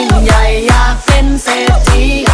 ิ่งใหญ่อยากเป็นเศรษฐี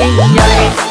in.